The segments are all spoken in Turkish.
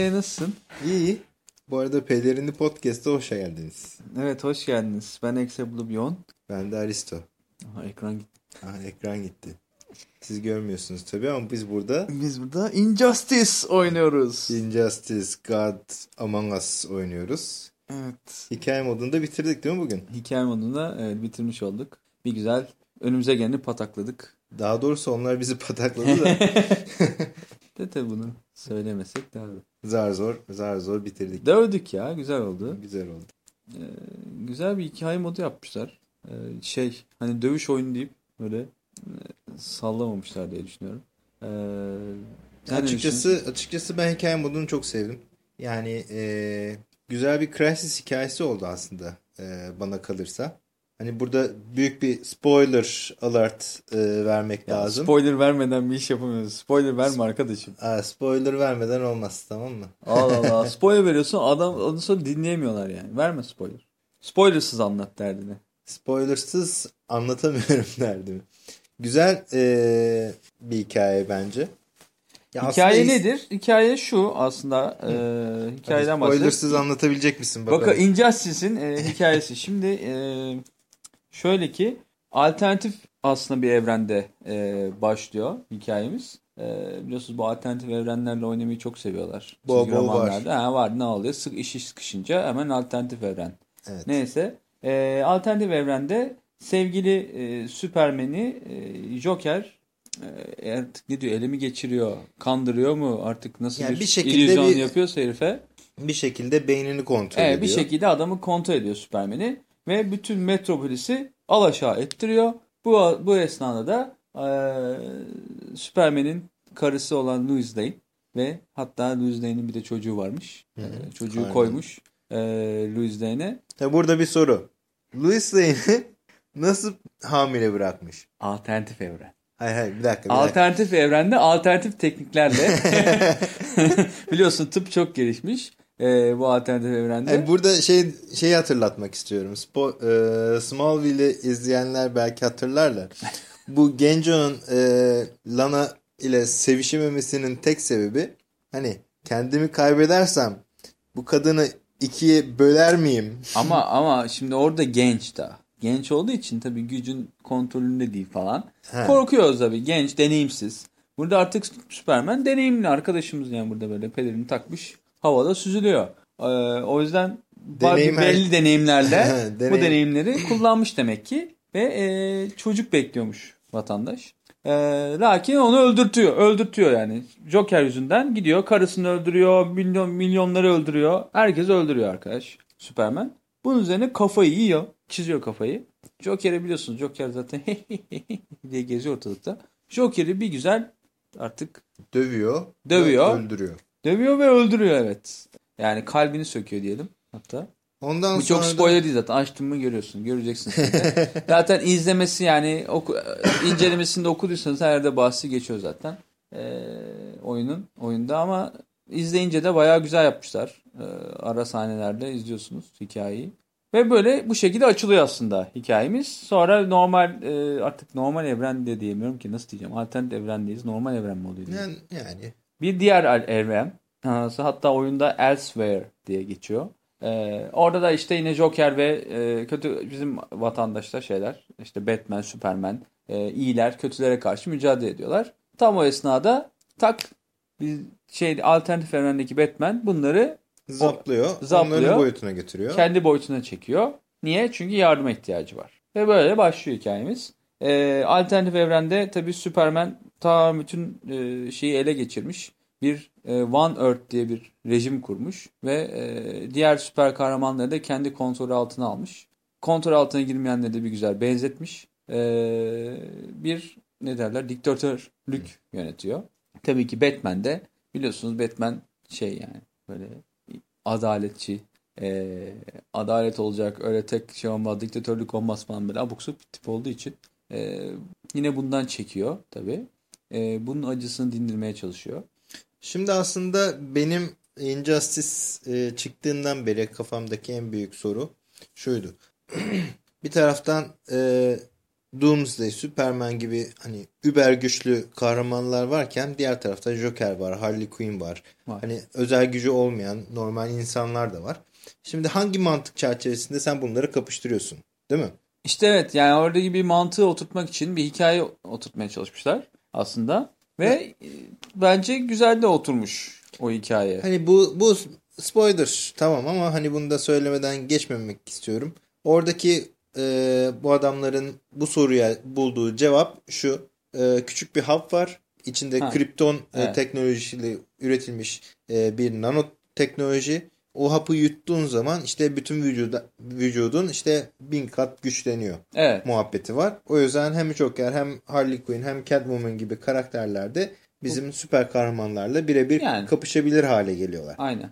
Ee nasılsın? İyi. Bu arada Pelerini Podcast'a hoş geldiniz. Evet hoş geldiniz. Ben Exe Blubyon. Ben de Aristo. Aha, ekran gitti. Aha, ekran gitti. Siz görmüyorsunuz tabii ama biz burada Biz burada Injustice oynuyoruz. Injustice, God, Among Us oynuyoruz. Evet. Hikaye modunda bitirdik değil mi bugün? Hikaye modunda evet, bitirmiş olduk. Bir güzel önümüze geleni patakladık. Daha doğrusu onlar bizi patakladı da De tabi bunu söylemesek daha zar zor, zar zor bitirdik. Dövdük ya güzel oldu. Güzel oldu. Ee, güzel bir hikaye modu yapmışlar. Ee, şey hani dövüş oyunu deyip böyle e, sallamamışlar diye düşünüyorum. Ee, sen açıkçası açıkçası ben hikaye modunu çok sevdim. Yani e, güzel bir Crysis hikayesi oldu aslında e, bana kalırsa. Hani burada büyük bir spoiler alert e, vermek Ya lazım. Spoiler vermeden bir iş yapamıyoruz. Spoiler verme arkadaşım. Aa, spoiler vermeden olmaz tamam mı? Allah Allah. Spoiler veriyorsun adam ondan sonra dinleyemiyorlar yani. Verme spoiler. Spoilersız anlat derdini. Spoilersız anlatamıyorum derdim. Güzel e, bir hikaye bence. Ya Hikaye aslında- nedir? Hikaye şu aslında. E, hikayeden bahsediyoruz. Spoilersız anlatabilecek misin bakalım. Bakın Injustice'in e, hikayesi. Şimdi e, şöyle ki alternatif aslında bir evrende e, başlıyor hikayemiz. E, biliyorsunuz bu alternatif evrenlerle oynamayı çok seviyorlar. Bol bol var. Ha, var ne oluyor? Sık işi sıkışınca hemen alternatif evren. Evet. Neyse. E, alternatif evrende sevgili e, Süpermen'i e, Joker e, artık ne diyor elimi geçiriyor, kandırıyor mu artık nasıl Yani bir, bir şekilde bir- yapıyorsa herife. Bir şekilde beynini kontrol Evet, ediyor. bir şekilde adamı kontrol ediyor Süpermen'i ve bütün metropolisi alaşağı ettiriyor. Bu bu esnada da e, Süpermen'in karısı olan Louis Lane ve hatta Louis Lane'in bir de çocuğu varmış. Hı hı, E, çocuğu aynen. koymuş e, Louis Lane'e. Tabi burada bir soru. Louis Lane'i nasıl hamile bırakmış? Alternatif evren. Hayır hayır bir dakika. Bir dakika. Alternatif evrende alternatif tekniklerle biliyorsun tıp çok gelişmiş e, bu alternatif evrende. Yani burada şey şeyi hatırlatmak istiyorum. Spo, e, Smallville'i izleyenler belki hatırlarlar. Bu Genjo'nun e, Lana ile sevişememesinin tek sebebi hani kendimi kaybedersem bu kadını ikiye böler miyim? Ama ama şimdi orada genç daha. Genç olduğu için tabii gücün kontrolünde değil falan. He. Korkuyoruz tabii. Genç, deneyimsiz. Burada artık Superman deneyimli arkadaşımız yani burada böyle pelerini takmış. Havada süzülüyor. Ee, o yüzden Deneyim her- belli deneyimlerle bu Deneyim. deneyimleri kullanmış demek ki. Ve e, çocuk bekliyormuş vatandaş. E, lakin onu öldürtüyor. Öldürtüyor yani. Joker yüzünden gidiyor. Karısını öldürüyor. Milyon, milyonları öldürüyor. Herkesi öldürüyor arkadaş. Superman. Bunun üzerine kafayı yiyor. Çiziyor kafayı. Joker'i biliyorsunuz. Joker zaten diye geziyor ortalıkta. Joker'i bir güzel artık Dövüyor. Dövüyor. Öldürüyor. Dövüyor ve öldürüyor evet. Yani kalbini söküyor diyelim hatta. Ondan Bu çok da- spoiler değil zaten. Açtın mı görüyorsun. Göreceksin. zaten izlemesi yani oku, incelemesinde okuduysanız her yerde bahsi geçiyor zaten. Ee, oyunun oyunda ama izleyince de bayağı güzel yapmışlar. Ee, ara sahnelerde izliyorsunuz hikayeyi. Ve böyle bu şekilde açılıyor aslında hikayemiz. Sonra normal e, artık normal evren de diyemiyorum ki nasıl diyeceğim. Alternatif evrendeyiz. Normal evren mi oluyor? yani, yani Bir diğer evren. Hatta oyunda Elsewhere diye geçiyor. Ee, orada da işte yine Joker ve e, kötü bizim vatandaşlar şeyler işte Batman, Superman e, iyiler kötülere karşı mücadele ediyorlar. Tam o esnada tak bir şey alternatif evrendeki Batman bunları zaplıyor. zaplıyor. Onların boyutuna getiriyor. kendi boyutuna çekiyor. Niye? Çünkü yardıma ihtiyacı var. Ve böyle başlıyor hikayemiz. Ee, alternatif evrende tabii Superman ta bütün e, şeyi ele geçirmiş. Bir e, One Earth diye bir rejim kurmuş. Ve e, diğer süper kahramanları da kendi kontrolü altına almış. Kontrol altına girmeyenleri de bir güzel benzetmiş. Bir ne derler diktatörlük yönetiyor. Tabii ki Batman de biliyorsunuz Batman şey yani böyle adaletçi, e, adalet olacak, öyle tek şey olmaz, diktatörlük olmaz falan böyle abuk bir tip olduğu için e, yine bundan çekiyor tabii. E, bunun acısını dindirmeye çalışıyor. Şimdi aslında benim Injustice e, çıktığından beri kafamdaki en büyük soru şuydu. bir taraftan e, Doomsday, Superman gibi hani über güçlü kahramanlar varken diğer tarafta Joker var, Harley Quinn var. Var. Hani özel gücü olmayan normal insanlar da var. Şimdi hangi mantık çerçevesinde sen bunları kapıştırıyorsun? Değil mi? İşte evet yani oradaki bir mantığı oturtmak için bir hikaye oturtmaya çalışmışlar aslında. Ve e, bence güzel de oturmuş o hikaye. Hani bu bu spoiler tamam ama hani bunu da söylemeden geçmemek istiyorum. Oradaki e, bu adamların bu soruya bulduğu cevap şu. E, küçük bir hap var. İçinde Ha. kripton e, Evet. teknolojisiyle üretilmiş e, bir nanoteknoloji. O hapı yuttuğun zaman işte bütün vücuda, vücudun işte bin kat güçleniyor Evet. muhabbeti var. O yüzden hem Joker hem Harley Quinn hem Catwoman gibi karakterler de bizim süper kahramanlarla birebir Yani. kapışabilir hale geliyorlar. Aynen.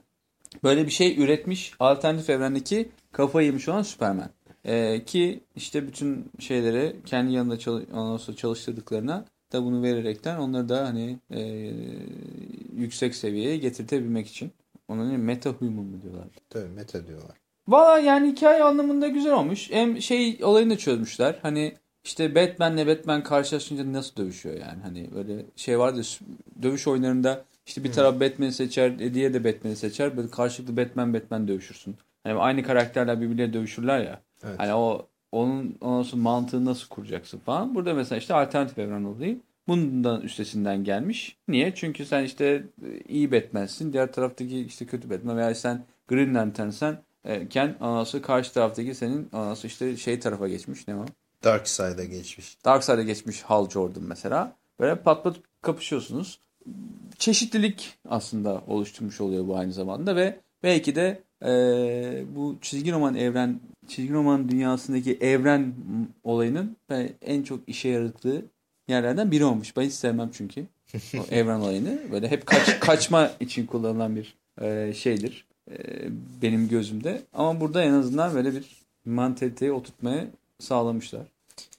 Böyle bir şey üretmiş alternatif evrendeki kafayı yemiş olan Superman. Ee, ki işte bütün şeyleri kendi yanında çalış çalıştırdıklarına da bunu vererekten onları da hani e, yüksek seviyeye getirtebilmek için. Ona ne meta human mı diyorlar? Tabii meta diyorlar. Valla yani hikaye anlamında güzel olmuş. Hem şey olayını da çözmüşler. Hani işte Batman'le Batman karşılaşınca nasıl dövüşüyor yani. Hani böyle şey vardı dövüş oyunlarında işte bir taraf Batman'i seçer, diğeri de Batman'i seçer. Böyle karşılıklı Batman Batman dövüşürsün. Hani aynı karakterler birbirleriyle dövüşürler ya. Evet. Hani o onun ondan sonra mantığı nasıl kuracaksın falan. Burada mesela işte alternatif evren olayı bundan üstesinden gelmiş. Niye? Çünkü sen işte e, iyi Batman'sin. Diğer taraftaki işte kötü Batman veya sen Green Lantern'sen e, Ken sonra karşı taraftaki senin sonra işte şey tarafa geçmiş. Ne o? Dark Side'a geçmiş. Darkseid'e geçmiş Hal Jordan mesela. Böyle pat pat kapışıyorsunuz. Çeşitlilik aslında oluşturmuş oluyor bu aynı zamanda ve belki de e, bu çizgi roman evren, çizgi roman dünyasındaki evren olayının ve en çok işe yaradığı yerlerden biri olmuş. Ben hiç sevmem çünkü o evren olayını. Böyle hep kaç, kaçma için kullanılan bir e, şeydir e, benim gözümde. Ama burada en azından böyle bir mantaliteyi oturtmaya sağlamışlar.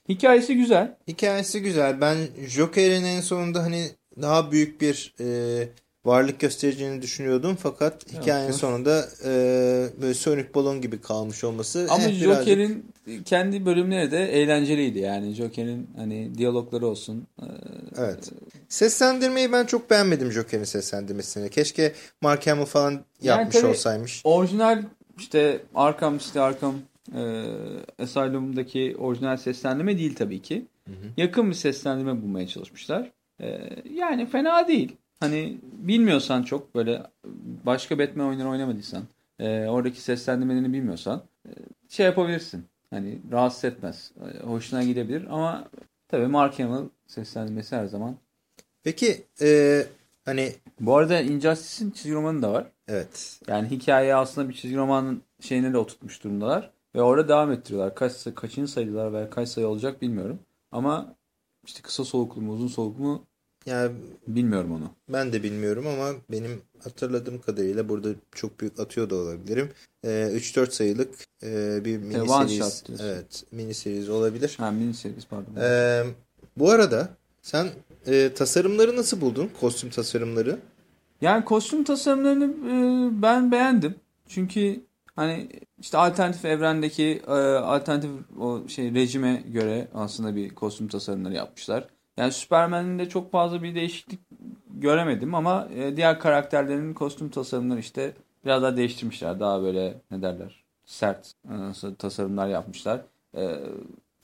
Hikayesi güzel. Hikayesi güzel. Ben Joker'in en sonunda hani daha büyük bir e, varlık göstereceğini düşünüyordum. Fakat hikayenin Yok. sonunda e, böyle sönük balon gibi kalmış olması. Ama eh, birazcık- Joker'in kendi bölümleri de eğlenceliydi yani. Joker'in hani diyalogları olsun. Ee, Evet. Seslendirmeyi ben çok beğenmedim Joker'in seslendirmesini. Keşke Mark Hamill falan yapmış tabii- olsaymış. Orijinal işte Arkham City Arkham e, Asylum'daki orijinal seslendirme değil tabii ki. Yakın bir seslendirme bulmaya çalışmışlar. E, yani fena değil. Hani bilmiyorsan çok böyle başka Batman oyunları oynamadıysan e, oradaki seslendirmelerini bilmiyorsan e, şey yapabilirsin. Hani rahatsız etmez. E, hoşuna gidebilir ama tabii Mark Hamill seslendirmesi her zaman. Peki e, hani Bu arada Injustice'in çizgi romanı da var. evet Yani hikaye aslında bir çizgi romanın şeyine de oturtmuş durumdalar. Ve orada devam ettiriyorlar. Kaç, kaçıncı sayılar veya kaç sayı olacak bilmiyorum. Ama işte kısa soluklu mu uzun soluklu mu yani bilmiyorum onu. ben de bilmiyorum ama benim hatırladığım kadarıyla burada çok büyük atıyor da olabilirim. E, 3-4 sayılık e, bir mini one series. Evet mini series olabilir. Ha mini series pardon. E, bu arada sen e, tasarımları nasıl buldun? Kostüm tasarımları. Yani kostüm tasarımlarını e, ben beğendim. Çünkü hani işte alternatif evrendeki e, alternatif o şey rejime göre aslında bir kostüm tasarımları yapmışlar. Yani Superman'in de çok fazla bir değişiklik göremedim ama e, diğer karakterlerin kostüm tasarımları işte biraz daha değiştirmişler. Daha böyle ne derler sert e, tasarımlar yapmışlar. E,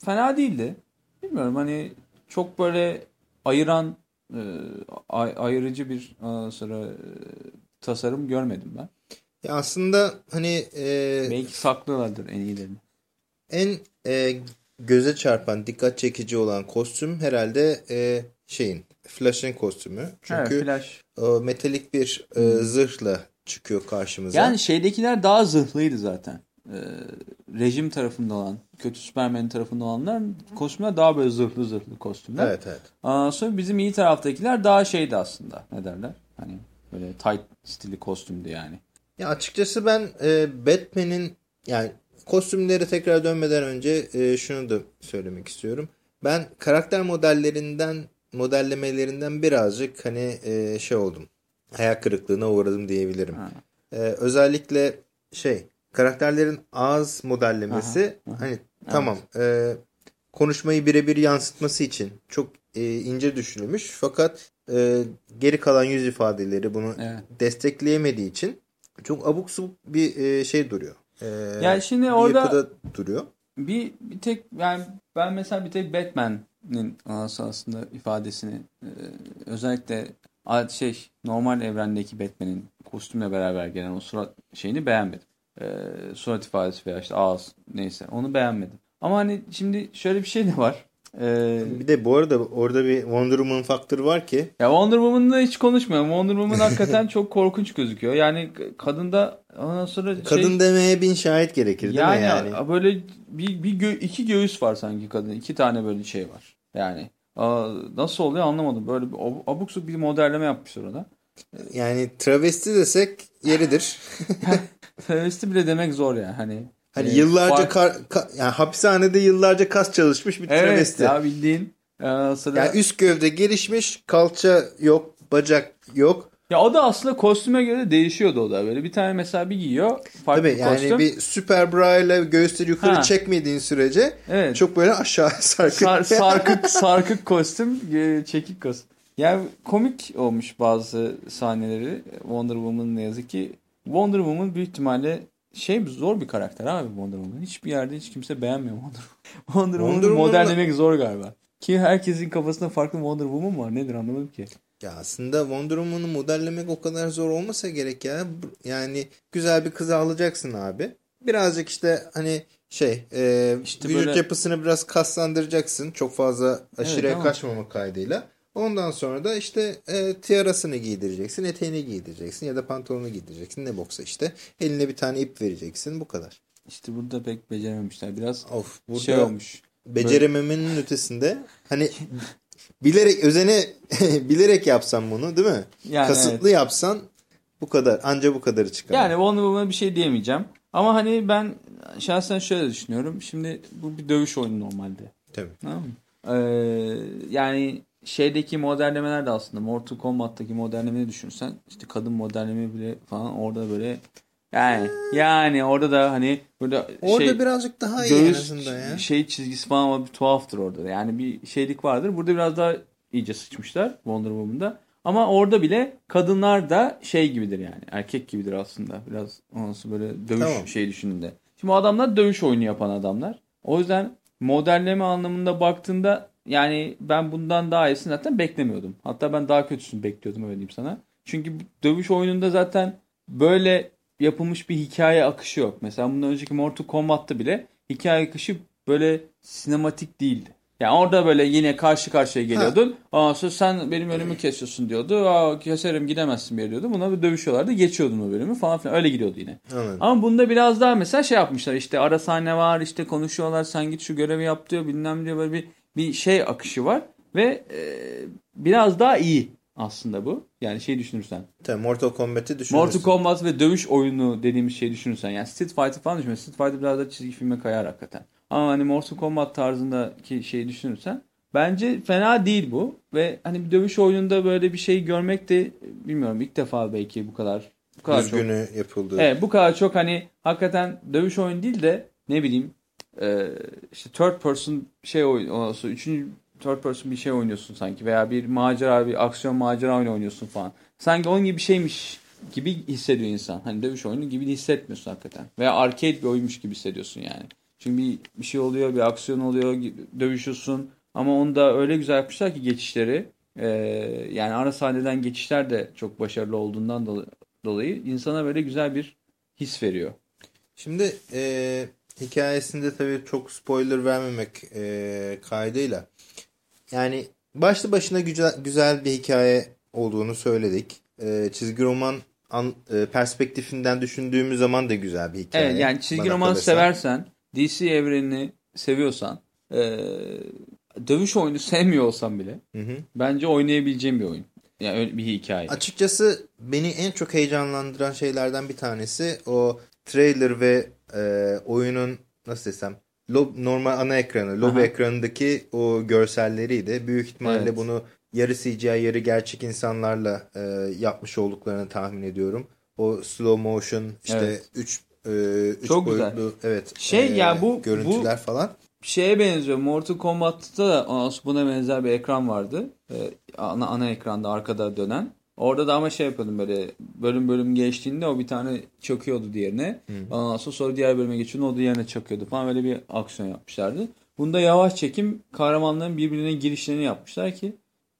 fena değildi. Bilmiyorum hani çok böyle ayıran e, ay- ayrıcı bir ondan sonra e, tasarım görmedim ben. Ya aslında hani e, Belki saklıyorlardır en iyilerini. en e, göze çarpan, dikkat çekici olan kostüm herhalde e, şeyin Flash'ın kostümü. Çünkü evet, Flash. o metalik bir e, zırhla çıkıyor karşımıza. Yani şeydekiler daha zırhlıydı zaten. Ee, rejim tarafında olan, kötü Superman tarafında olanlar kostümler daha böyle zırhlı zırhlı kostümler. Evet evet. Aa, sonra bizim iyi taraftakiler daha şeydi aslında. Ne derler? Hani böyle tight stili kostümdü yani. Ya açıkçası ben e, Batman'in yani kostümleri tekrar dönmeden önce e, şunu da söylemek istiyorum. Ben karakter modellerinden modellemelerinden birazcık hani e, şey oldum. Hayal kırıklığına uğradım diyebilirim. Ha. E, özellikle şey karakterlerin ağız modellemesi hani tamam e, konuşmayı birebir yansıtması için çok e, ince düşünülmüş. Fakat e, geri kalan yüz ifadeleri bunu Evet. destekleyemediği için çok abuk subuk bir e, şey duruyor. E, Yani şimdi orada- yapıda duruyor. Bir, bir tek yani ben mesela bir tek Batman'in aslında ifadesini e, özellikle şey normal evrendeki Batman'in kostümle beraber gelen o surat şeyini beğenmedim. E, surat ifadesi veya işte ağız neyse onu beğenmedim. Ama hani şimdi şöyle bir şey de var. E, Bir de bu arada orada bir Wonder Woman faktörü var ki ya Wonder Woman'da hiç konuşmuyorum. Wonder Woman hakikaten çok korkunç gözüküyor. Yani kadında ondan sonra şey, kadın demeye bin şahit gerekir değil yani, mi yani? böyle bir, bir gö- iki göğüs var sanki kadın. iki tane böyle şey var. Yani nasıl oluyor anlamadım. Böyle bir ab- abuk bir modelleme yapmışlar orada. Yani travesti desek yeridir. Travesti bile demek zor yani. Hani, Hani e, yıllarca fark- kar, ka- yani hapishanede yıllarca kas çalışmış bir Evet travesti. ya bildiğin. Ee, sıra... Yani üst gövde gelişmiş, kalça yok, bacak yok. Ya o da aslında kostüme göre değişiyordu o da. Böyle bir tane mesela bir giyiyor. Farklı Tabii bir yani kostüm. bir süper bra ile göğüsleri yukarı Ha. çekmediğin sürece Evet. çok böyle aşağı sarkık. Sar- sarkık sarkık kostüm, e, çekik kostüm. Yani komik olmuş bazı sahneleri Wonder Woman'ın ne yazık ki. Wonder Woman büyük ihtimalle şey zor bir karakter abi Wonder Woman. Hiçbir yerde hiç kimse beğenmiyor Wonder Woman. Wonder Woman'ı Woman'ı- modellemek zor galiba. Ki herkesin kafasında farklı Wonder Woman var. Nedir anlamadım ki. Ya aslında Wonder Woman'ı modellemek o kadar zor olmasa gerek ya. Yani güzel bir kızı alacaksın abi. Birazcık işte hani şey e, İşte vücut böyle- yapısını biraz kaslandıracaksın. Çok fazla aşırıya ama- kaçmamak kaydıyla. Ondan sonra da işte e, tiarasını giydireceksin, eteğini giydireceksin ya da pantolonu giydireceksin. Ne boksa işte. Eline bir tane ip vereceksin. Bu kadar. İşte burada pek becerememişler. Biraz Of burada şey olmuş. becerememenin ötesinde hani bilerek özene bilerek yapsan bunu değil mi? Yani Kasıtlı yapsan bu kadar. Anca bu kadarı çıkar. Yani Wonder Woman'a bir şey diyemeyeceğim. Ama hani ben şahsen şöyle düşünüyorum. Şimdi bu bir dövüş oyunu normalde. Tabii. Tamam mı? Ee, yani şeydeki modellemeler de aslında Mortal Kombat'taki modellemeyi düşünsen işte kadın modelleme bile falan orada böyle yani yani orada da hani böyle Orada şey birazcık daha iyi en göğüs azından ya. şey çizgisi falan ama bir tuhaftır orada. da. Yani bir şeylik vardır. Burada biraz daha iyice sıçmışlar Wonder Woman'da. Ama orada bile kadınlar da şey gibidir yani. Erkek gibidir aslında. Biraz nasıl böyle dövüş Tamam. şey düşündüğünde. Şimdi o adamlar dövüş oyunu yapan adamlar. O yüzden modelleme anlamında baktığında yani ben bundan daha iyisini zaten beklemiyordum. Hatta ben daha kötüsünü bekliyordum öyle diyeyim sana. Çünkü dövüş oyununda zaten böyle yapılmış bir hikaye akışı yok. Mesela bundan önceki Mortal Kombat'ta bile hikaye akışı böyle sinematik değildi. Yani orada böyle yine karşı karşıya geliyordun. Aa sonra sen benim önümü kesiyorsun diyordu. Aa keserim gidemezsin bir yere diyordu. Buna bir dövüşüyorlardı. Geçiyordun o bölümü falan filan. Öyle gidiyordu yine. Anladım. Ama bunda biraz daha mesela şey yapmışlar. İşte ara sahne var. işte konuşuyorlar. Sen git şu görevi yap diyor. Bilmem diyor. Böyle bir, bir şey akışı var. Ve e, biraz daha iyi aslında bu. Yani şey düşünürsen. Tabii Mortal Kombat'i düşünürsün. Mortal Kombat ve dövüş oyunu dediğimiz şey düşünürsen. Yani Street Fighter falan düşünme. Street Fighter biraz da çizgi filme kayar hakikaten. Ama hani Mortal Kombat tarzındaki şeyi düşünürsen bence fena değil bu. Ve hani bir dövüş oyununda böyle bir şey görmek de bilmiyorum ilk defa belki bu kadar bu kadar çok. Düzgünü yapıldı. Evet bu kadar çok hani hakikaten dövüş oyunu değil de ne bileyim e, işte third person şey oyun olsun üçüncü third person bir şey oynuyorsun sanki veya bir macera bir aksiyon macera oyunu oynuyorsun falan. Sanki onun gibi bir şeymiş gibi hissediyor insan. Hani dövüş oyunu gibi hissetmiyorsun hakikaten. Veya arcade bir oyunmuş gibi hissediyorsun yani. Çünkü bir, bir şey oluyor, bir aksiyon oluyor, dövüşüyorsun. Ama onu da öyle güzel yapmışlar ki geçişleri. e, yani ara sahneden geçişler de çok başarılı olduğundan dolayı insana böyle güzel bir his veriyor. Şimdi e, hikayesinde tabii çok spoiler vermemek e, kaydıyla yani başlı başına güzel, güzel bir hikaye olduğunu söyledik. E, çizgi roman an, e, perspektifinden düşündüğümüz zaman da güzel bir hikaye. Evet yani çizgi roman kalırsa. seversen, DC evrenini seviyorsan, e, dövüş oyunu sevmiyor olsan bile Hı hı. bence oynayabileceğim bir oyun. Yani öyle bir hikaye. Açıkçası beni en çok heyecanlandıran şeylerden bir tanesi o trailer ve e, oyunun nasıl desem lob, normal ana ekranı, lobi Aha. ekranındaki o görselleriydi. Büyük ihtimalle Evet. bunu yarı CGI yarı gerçek insanlarla e, yapmış olduklarını tahmin ediyorum. O slow motion işte Evet. 3 3 Çok güzel. boyutlu evet Şey e, ya bu- görüntüler falan. şeye benziyor. Mortal Kombat'ta da buna benzer bir ekran vardı. Ee, ana, ana ekranda arkada dönen. Orada da ama şey yapıyordum böyle bölüm bölüm geçtiğinde o bir tane çöküyordu diğerine. Ondan sonra, sonra diğer bölüme geçiyordu o diğerine çöküyordu falan böyle bir aksiyon yapmışlardı. Bunda yavaş çekim kahramanların birbirine girişlerini yapmışlar ki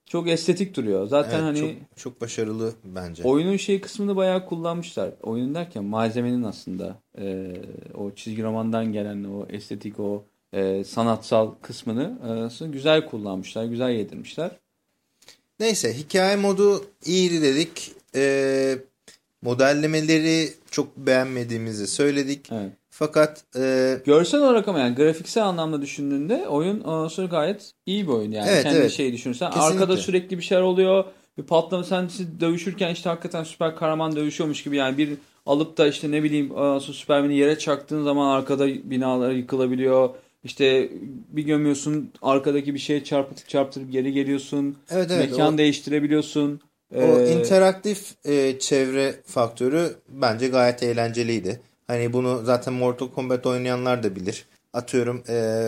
çok estetik duruyor. Zaten Evet, hani çok, çok başarılı bence. oyunun şey kısmını bayağı kullanmışlar. Oyunun derken malzemenin aslında e, o çizgi romandan gelen o estetik o e, sanatsal kısmını e, güzel kullanmışlar, güzel yedirmişler. Neyse hikaye modu iyiydi dedik. Ee, modellemeleri çok beğenmediğimizi söyledik. Evet. Fakat e, Görsel olarak ama yani grafiksel anlamda düşündüğünde oyun ondan sonra gayet iyi bir oyun yani. Evet, Kendi evet. şeyi düşünürsen. Kesinlikle. Arkada sürekli bir şeyler oluyor. Bir patlama sen dövüşürken işte hakikaten süper kahraman dövüşüyormuş gibi yani bir alıp da işte ne bileyim Superman'i yere çaktığın zaman arkada binalar yıkılabiliyor. İşte bir gömüyorsun arkadaki bir şeye çarpıtıp çarptırıp geri geliyorsun. evet evet Mekan o, değiştirebiliyorsun. o Ee, interaktif e, çevre faktörü bence gayet eğlenceliydi. Hani bunu zaten Mortal Kombat oynayanlar da bilir. Atıyorum e,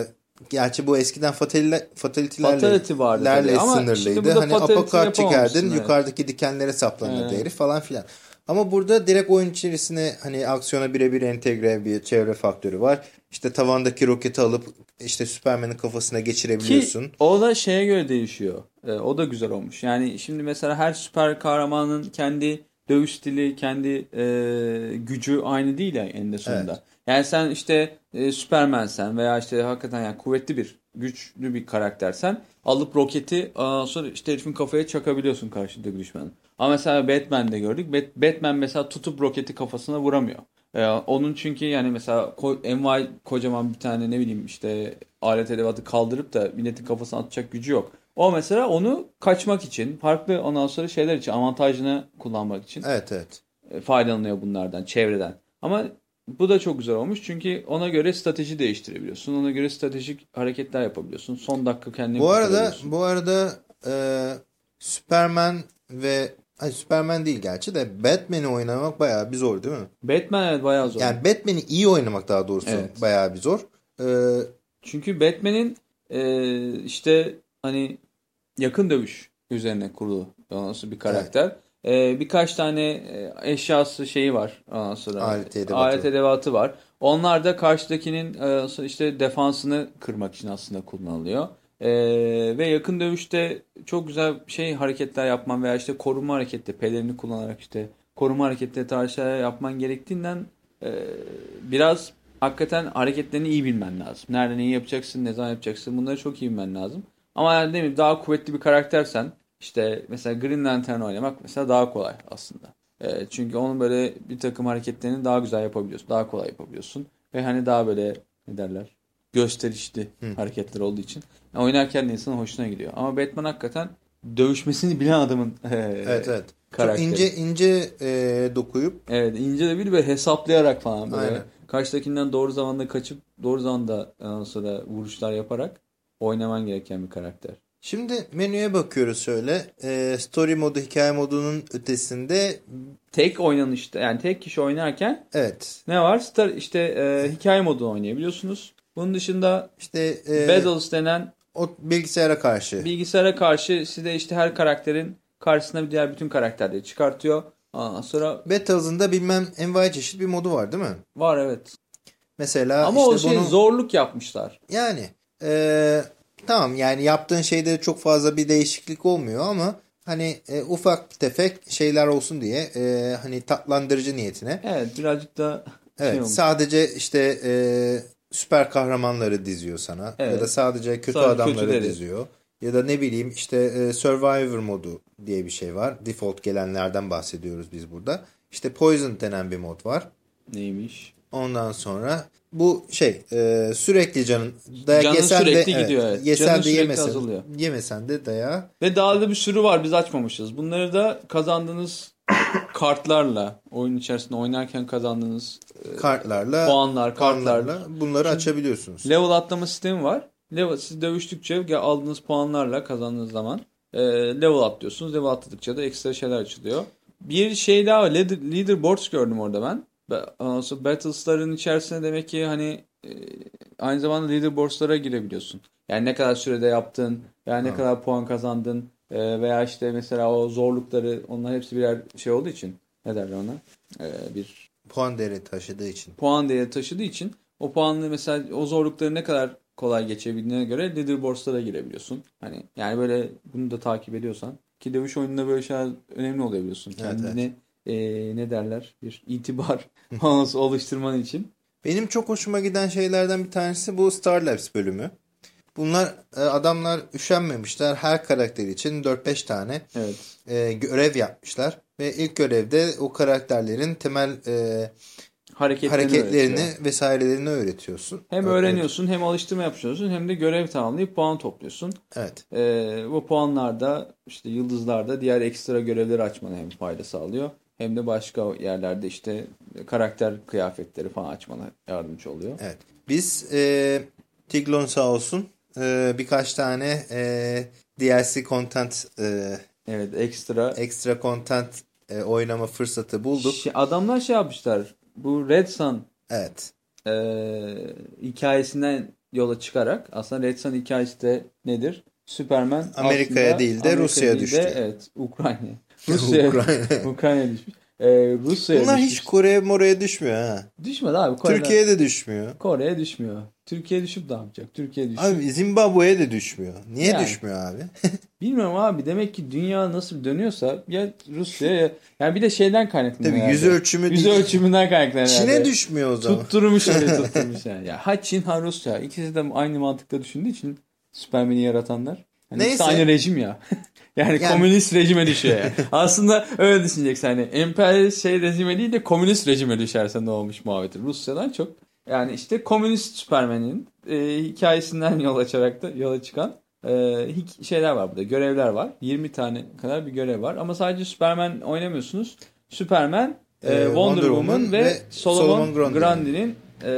gerçi bu eskiden fatalile, fatality'lerle Fatality vardı lerle ama sınırlıydı. burada Hani uppercut çekerdin evet. yukarıdaki dikenlere saplanırdı Evet. herif falan filan. Ama burada direkt oyun içerisine hani aksiyona birebir entegre bir çevre faktörü var. İşte tavandaki roketi alıp işte Superman'in kafasına geçirebiliyorsun. Ki o da şeye göre değişiyor. Ee, o da güzel olmuş. Yani şimdi mesela her süper kahramanın kendi dövüş stili, kendi e, gücü aynı değil ya eninde sonunda. Evet. Yani sen işte e, Superman'sen veya işte hakikaten yani kuvvetli bir, güçlü bir karaktersen alıp roketi ondan sonra işte herifin kafaya çakabiliyorsun karşıdaki düşmanın. Ama mesela Batman'de gördük. Bat- Batman mesela tutup roketi kafasına vuramıyor. Ee, onun çünkü yani mesela ko- envai kocaman bir tane ne bileyim işte alet edevatı kaldırıp da milletin kafasına atacak gücü yok. O mesela onu kaçmak için, farklı ondan sonra şeyler için, avantajını kullanmak için Evet evet. e, faydalanıyor bunlardan, çevreden. Ama bu da çok güzel olmuş çünkü ona göre strateji değiştirebiliyorsun. Ona göre stratejik hareketler yapabiliyorsun. Son dakika kendini Bu arada bu arada e, Superman ve Ay, Superman değil gerçi de Batman'i oynamak bayağı bir zor değil mi? Batman evet bayağı zor. Yani Batman'i iyi oynamak daha doğrusu Evet. bayağı bir zor. Ee, Çünkü Batman'in e, işte hani yakın dövüş üzerine kurulu sonra bir karakter. E, birkaç tane e, eşyası şeyi var. Sonra Alet edevatı. alet edevatı var. Onlar da karşıdakinin e, işte defansını kırmak için aslında kullanılıyor. E, ve yakın dövüşte çok güzel şey hareketler yapman veya işte koruma hareketi, pelerini kullanarak işte koruma hareketleri tarzı şeyler yapman gerektiğinden e, biraz hakikaten hareketlerini iyi bilmen lazım. Nerede neyi yapacaksın, ne zaman yapacaksın bunları çok iyi bilmen lazım. Ama yani değil mi daha kuvvetli bir karaktersen işte mesela Green Lantern oynamak mesela daha kolay aslında. E, çünkü onun böyle bir takım hareketlerini daha güzel yapabiliyorsun. Daha kolay yapabiliyorsun. Ve hani daha böyle ne derler gösterişli hareketler olduğu için yani oynarken de insanın hoşuna gidiyor. Ama Batman hakikaten dövüşmesini bilen adamın e, evet evet. Çok karakteri. ince ince e, dokuyup Evet ince de bir böyle hesaplayarak falan böyle. Aynen. Karşıdakinden doğru zamanda kaçıp doğru zamanda ondan sonra vuruşlar yaparak oynaman gereken bir karakter. Şimdi menüye bakıyoruz şöyle. Ee, story modu, hikaye modunun ötesinde Tek oynanışta yani tek kişi oynarken evet ne var? Star, işte e, hikaye modunu oynayabiliyorsunuz. Bunun dışında işte e, Battles denen o bilgisayara karşı bilgisayara karşı size işte her karakterin karşısına bir diğer bütün karakterleri çıkartıyor. Ondan sonra Battles'ın da bilmem envai çeşit bir modu var değil mi? var evet. Mesela Ama işte o şey bunu zorluk yapmışlar. yani e, tamam yani yaptığın şeyde çok fazla bir değişiklik olmuyor ama hani e, ufak tefek şeyler olsun diye e, hani tatlandırıcı niyetine Evet birazcık da Evet, şey olmuş. sadece işte e, süper kahramanları diziyor sana Evet. ya da sadece kötü Sadece adamları kötüleri. diziyor ya da ne bileyim işte e, Survivor modu diye bir şey var. Default gelenlerden bahsediyoruz biz burada. İşte Poison denen bir mod var. Neymiş? Ondan sonra bu şey e, sürekli canın dayak Canın yesen sürekli de gidiyor, evet. yesen Canın de yemesen, azalıyor. yemesen de dayağı Ve daha da bir sürü var biz açmamışız. Bunları da kazandığınız kartlarla oyun içerisinde oynarken kazandığınız kartlarla puanlar, kartlarla puanlarla bunları açabiliyorsunuz. level atlama sistemi var. Level, siz dövüştükçe aldığınız puanlarla kazandığınız zaman e, level atlıyorsunuz. Level atladıkça da ekstra şeyler açılıyor. Bir şey daha. Leader, leaderboards gördüm orada ben. Battlestar'ın içerisinde demek ki hani e, aynı zamanda leaderboards'lara girebiliyorsun. Yani ne kadar sürede yaptın, veya ne Ha. kadar puan kazandın e, veya işte mesela o zorlukları onlar hepsi birer şey olduğu için ne derler ona? E, bir Puan değeri taşıdığı için. puan değeri taşıdığı için o puanlı mesela o zorlukları ne kadar kolay geçebildiğine göre leaderboards'lara girebiliyorsun. Hani yani böyle bunu da takip ediyorsan ki dövüş oyununda böyle şeyler önemli oluyor biliyorsun. Evet, Kendine e, ne derler bir itibar oluşturman için. Benim çok hoşuma giden şeylerden bir tanesi bu Star Labs bölümü. Bunlar e, adamlar üşenmemişler. Her karakter için 4-5 tane Evet. e, görev yapmışlar. Ve ilk görevde o karakterlerin temel e, Hareketlerini, hareketlerini öğretiyor. vesairelerini öğretiyorsun. Hem Evet. öğreniyorsun hem alıştırma yapıyorsun hem de görev tamamlayıp puan topluyorsun. Evet. Ee, bu puanlarda işte yıldızlarda diğer ekstra görevleri açmana hem fayda sağlıyor. Hem de başka yerlerde işte karakter kıyafetleri falan açmana yardımcı oluyor. Evet. Biz e, Tiglon sağ olsun e, birkaç tane e, DLC content e, Evet ekstra. ekstra content e, oynama fırsatı bulduk. Adamlar şey yapmışlar. Bu Red Sun Evet. e, hikayesinden yola çıkarak aslında Red Sun hikayesi de nedir? Superman Amerika'ya değil de Amerika Rusya'ya değil de, düştü. evet Ukrayna. Rusya'ya Ukrayna. Ukrayna düşmüş. E, Rusya'ya Bunlar düşmüş. hiç Kore'ye moraya düşmüyor ha. Düşmedi abi. Kore'de- Türkiye'ye de düşmüyor. Kore'ye düşmüyor. Türkiye düşüp ne yapacak? Türkiye düşüyor. Abi Zimbabwe'ye de düşmüyor. Niye Yani. düşmüyor abi? Bilmiyorum abi. Demek ki dünya nasıl dönüyorsa ya Rusya ya yani bir de şeyden kaynaklanıyor. Tabii yüz ölçümü Yüz değil. ölçümünden kaynaklanıyor. Çin'e herhalde. düşmüyor o zaman. Tutturmuş öyle tutturmuş yani. Ya, ha Çin ha Rusya. İkisi de aynı mantıkta düşündüğü için Superman'i yaratanlar. Hani Neyse. aynı rejim ya. yani, Yani- komünist rejime düşüyor yani. Aslında öyle düşüneceksin. Hani emperyalist şey rejime değil de komünist rejime düşerse ne olmuş muhabbeti. Rusya'dan çok. Yani işte komünist Superman'in e, hikayesinden yol açarak da yola çıkan e, şeyler var burada. Görevler var. 20 tane kadar bir görev var. Ama sadece Superman oynamıyorsunuz. Superman, e, Ee, Wonder, Woman, ve, Solomon, Solomon Grundy. Grundy'nin e,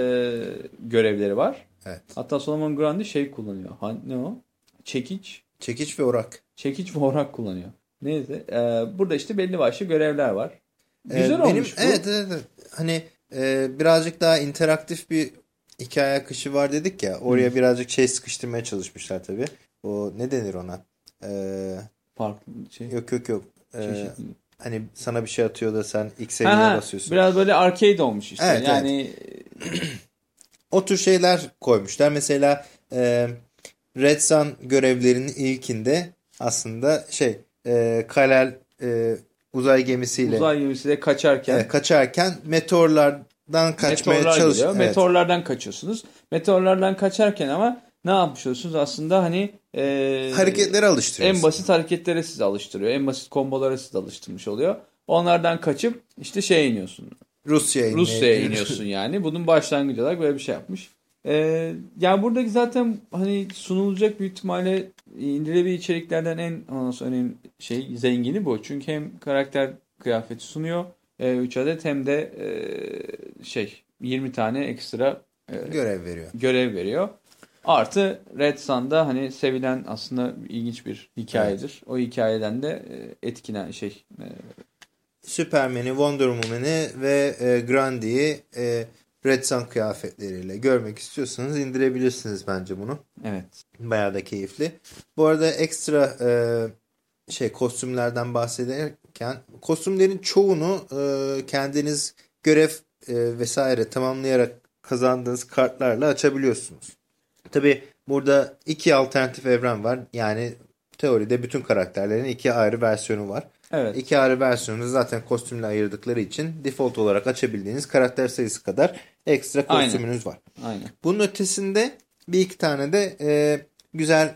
görevleri var. Evet. Hatta Solomon Grundy şey kullanıyor. Ha, ne o? Çekiç. Çekiç ve orak. Çekiç ve orak kullanıyor. Neyse. e, burada işte belli başlı görevler var. Ee, Güzel benim, olmuş bu. Evet, evet, evet. Hani e, birazcık daha interaktif bir hikaye akışı var dedik ya. Oraya birazcık şey sıkıştırmaya çalışmışlar tabii. O ne denir ona? Ee, Farklı şey. yok yok yok. Ee, çeşitli. hani sana bir şey atıyor da sen eline ha, basıyorsun. biraz böyle arcade olmuş işte. Evet, yani O tür şeyler koymuşlar. Mesela e, Red Sun görevlerinin ilkinde aslında şey e, Kalel e, uzay gemisiyle uzay gemisiyle kaçarken e, kaçarken meteorlardan kaçmaya meteorlar çalış. geliyor. Evet. Meteorlardan kaçıyorsunuz. Meteorlardan kaçarken ama ne yapmış oluyorsunuz? Aslında hani e, Hareketleri alıştırıyorsun. en basit hareketlere sizi alıştırıyor. En basit kombolara sizi alıştırmış oluyor. Onlardan kaçıp işte şeye iniyorsun. Rusya'ya inmeye- Rusya'ya iniyorsun yani. Bunun başlangıcı olarak böyle bir şey yapmış. Ee, yani buradaki zaten hani sunulacak büyük ihtimalle indirilebilir içeriklerden en önemli şey zengini bu. Çünkü hem karakter kıyafeti sunuyor 3 adet hem de e, şey 20 tane ekstra e, görev veriyor. görev veriyor. Artı Red Sun'da hani sevilen aslında ilginç bir hikayedir. O hikayeden de e, etkinen şey e, Superman'i, Wonder Woman'i ve e, Grundy'yi Red Sun kıyafetleriyle görmek istiyorsanız indirebilirsiniz bence bunu. evet. Bayağı da keyifli. Bu arada ekstra e, şey kostümlerden bahsederken kostümlerin çoğunu e, kendiniz görev e, vesaire tamamlayarak kazandığınız kartlarla açabiliyorsunuz. Tabi burada iki alternatif evren var. Yani teoride bütün karakterlerin iki ayrı versiyonu var. Evet. İki ayrı versiyonu zaten kostümle ayırdıkları için default olarak açabildiğiniz karakter sayısı kadar ekstra Aynen. kostümünüz var. Aynen. Bunun ötesinde bir iki tane de e, güzel